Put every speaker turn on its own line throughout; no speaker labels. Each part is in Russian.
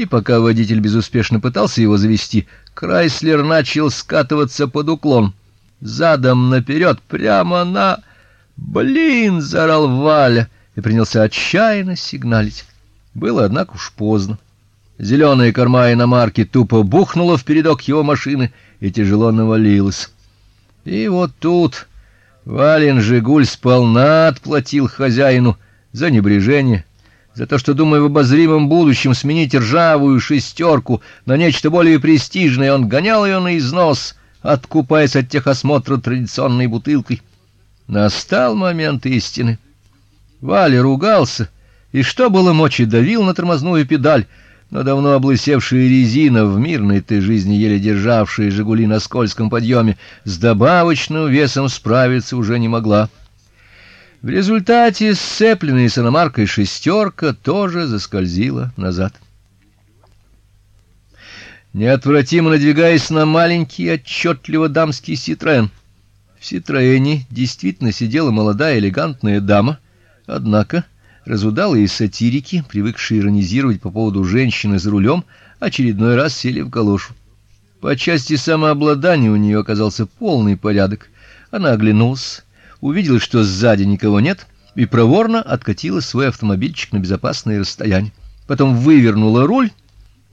и пока водитель безуспешно пытался его завести, Крайслер начал скатываться под уклон, задом наперед, прямо на "Блин!" заорал Валя и принялся отчаянно сигналить. Было однако уж поздно. Зеленая корма иномарки тупо бухнула в передок его машины и тяжело навалилась. И вот тут Вален Жигуль сполна отплатил хозяину за небрежение, за то, что, думая в обозримом будущем сменить ржавую шестерку на нечто более престижное, он гонял ее на износ, откупаясь от техосмотра традиционной бутылкой. Настал момент истины. Валя ругался и что было мочи давил на тормозную педаль, но давно облысевшая резина в мирной ты жизни еле державшая Жигули на скользком подъеме, с добавочным весом справиться уже не могла. В результате сцепленная с иномаркой шестерка тоже заскользила назад. Неотвратимо надвигаясь на маленький отчетливо дамский Citroёn. В Citroёне действительно сидела молодая элегантная дама, однако Разудалые сатирики, привыкшие иронизировать по поводу женщины за рулем, очередной раз сели в галошу. По части самообладания у нее оказался полный порядок. Она оглянулась, увидела, что сзади никого нет, и проворно откатила свой автомобильчик на безопасное расстояние. Потом вывернула руль,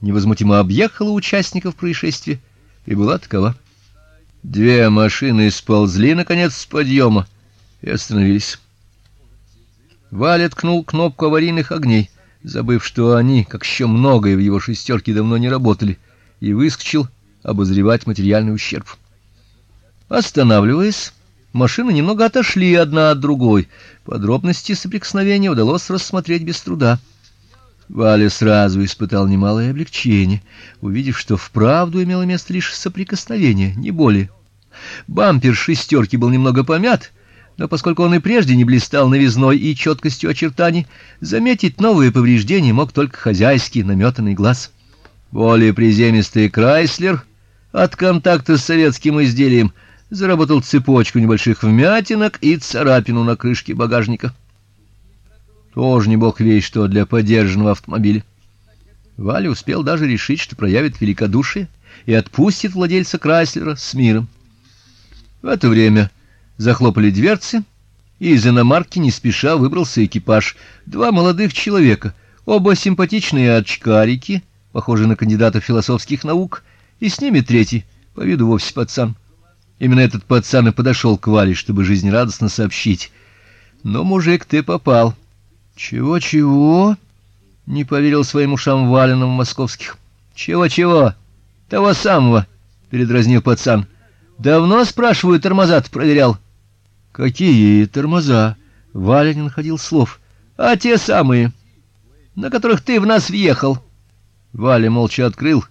невозмутимо объехала участников происшествия и была такова. Две машины сползли наконец с подъема и остановились. Валя ткнул кнопку аварийных огней, забыв, что они, как еще многое в его шестерке, давно не работали, и выскочил обозревать материальный ущерб. Останавливаясь, машины немного отошли одна от другой. Подробности соприкосновения удалось рассмотреть без труда. Валя сразу испытал немалое облегчение, увидев, что вправду имело место лишь соприкосновение, не более. Бампер шестерки был немного помят, но поскольку он и прежде не блистал новизной и четкостью очертаний, заметить новые повреждения мог только хозяйский наметанный глаз. Более приземистый Крайслер от контакта с советским изделием заработал цепочку небольших вмятинок и царапину на крышке багажника. Тоже не бог весть что для подержанного автомобиля. Валя успел даже решить, что проявит великодушие и отпустит владельца Крайслера с миром. В это время Захлопали дверцы, и из иномарки не спеша выбрался экипаж. Два молодых человека, оба симпатичные очкарики, похожие на кандидатов философских наук, и с ними третий, по виду вовсе пацан. Именно этот пацан и подошел к Вале, чтобы жизнерадостно сообщить: "Но мужик, ты попал". "Чего-чего?" не поверил своим ушам Валиным московских. "Чего-чего? Того самого", передразнил пацан. "Давно спрашиваю, тормоза проверял". Какие тормоза? Валя не находил слов. А те самые, на которых ты в нас въехал. Валя молча открыл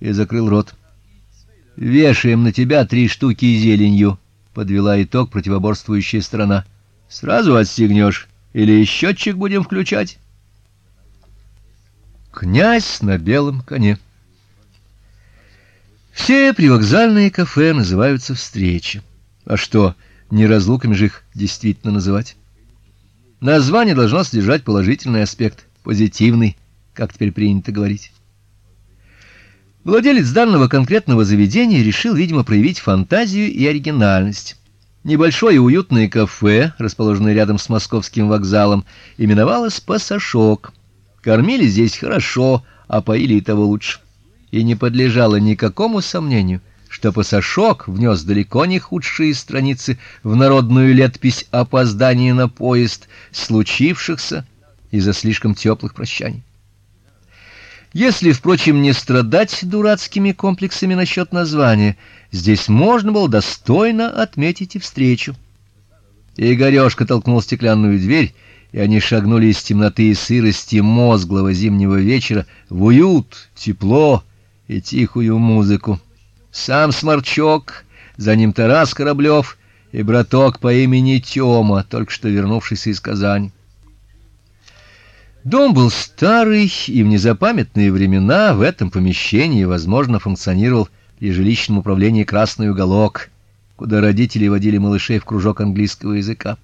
и закрыл рот. Вешаем на тебя три штуки зеленью, подвела итог противоборствующая сторона. Сразу отстегнешь или счетчик будем включать? Князь на белом коне. Все привокзальные кафе называются встречи. А что? не разлуками же их действительно называть. Название должно содержать положительный аспект, позитивный, как теперь принято говорить. Владелец данного конкретного заведения решил, видимо, проявить фантазию и оригинальность. Небольшое уютное кафе, расположенное рядом с московским вокзалом, именовалось Пасашок. Кормили здесь хорошо, а поили и того лучше. И не подлежало никакому сомнению, что Пасашок внес далеко не худшие страницы в народную летопись опоздания на поезд, случившихся из-за слишком теплых прощаний. Если, впрочем, не страдать дурацкими комплексами насчет названия, здесь можно было достойно отметить и встречу. Игорёшка толкнул стеклянную дверь, и они шагнули из темноты и сырости мозглого зимнего вечера в уют, тепло и тихую музыку сам Сморчок, за ним Тарас Кораблев и браток по имени Тёма, только что вернувшийся из Казани. Дом был старый, и в незапамятные времена в этом помещении, возможно, функционировал при жилищном управлении Красный уголок, куда родители водили малышей в кружок английского языка.